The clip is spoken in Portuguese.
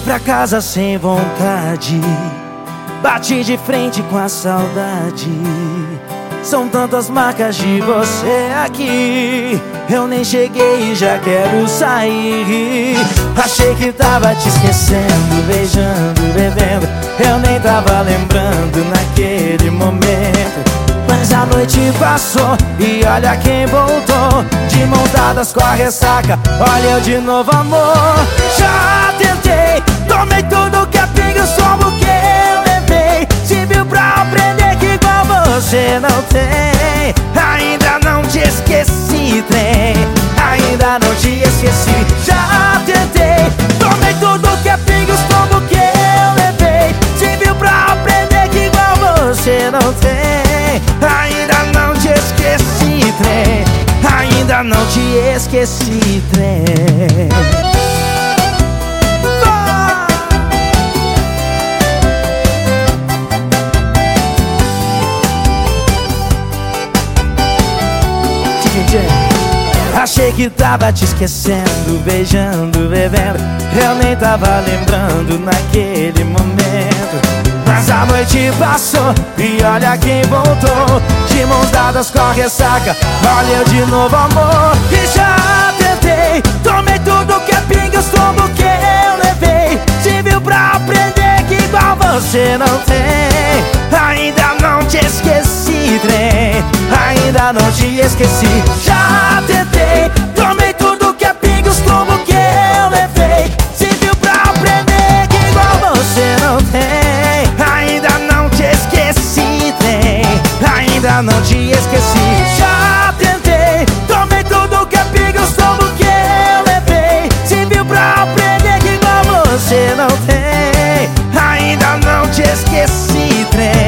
pra casa sem vontade. Bati de frente com a saudade. São tantas marcas de você aqui. Eu nem cheguei e já quero sair. Achei que tava te esquecendo, beijando, bebendo. Eu nem tava lembrando naquele momento. Mas a noite passou e olha quem voltou. De mão dadas com a ressaca, olha eu de novo, amor. Já tomei tudo que é pinga, o sombo que eu levei. Se viu pra aprender que igual você não tem. Ainda não te esqueci, trem. Ainda não te esqueci. Já tentei, tomei tudo que é pinga, o sombo que eu levei. Se viu pra aprender que igual você não tem. Ainda não te esqueci, trem. Ainda não te esqueci, trem. Achei que tava te esquecendo, beijando, bebendo. Eu nem tava lembrando naquele momento. Mas a noite passou e olha quem voltou. De mãos dadas com a ressaca, olha eu de novo amor. E já tentei, tomei tudo que é pinga, os tombos que eu levei. Viu pra aprender que igual você não tem Ainda não te esqueci. Já tentei, tomei tudo que é pinga Os tombos que eu levei. Se viu pra aprender que igual você não tem. Ainda não te esqueci, trem Ainda não te esqueci. Já tentei, tomei tudo que é pinga Os tombos que eu levei. Se viu pra aprender que igual você não tem. Ainda não te esqueci, trem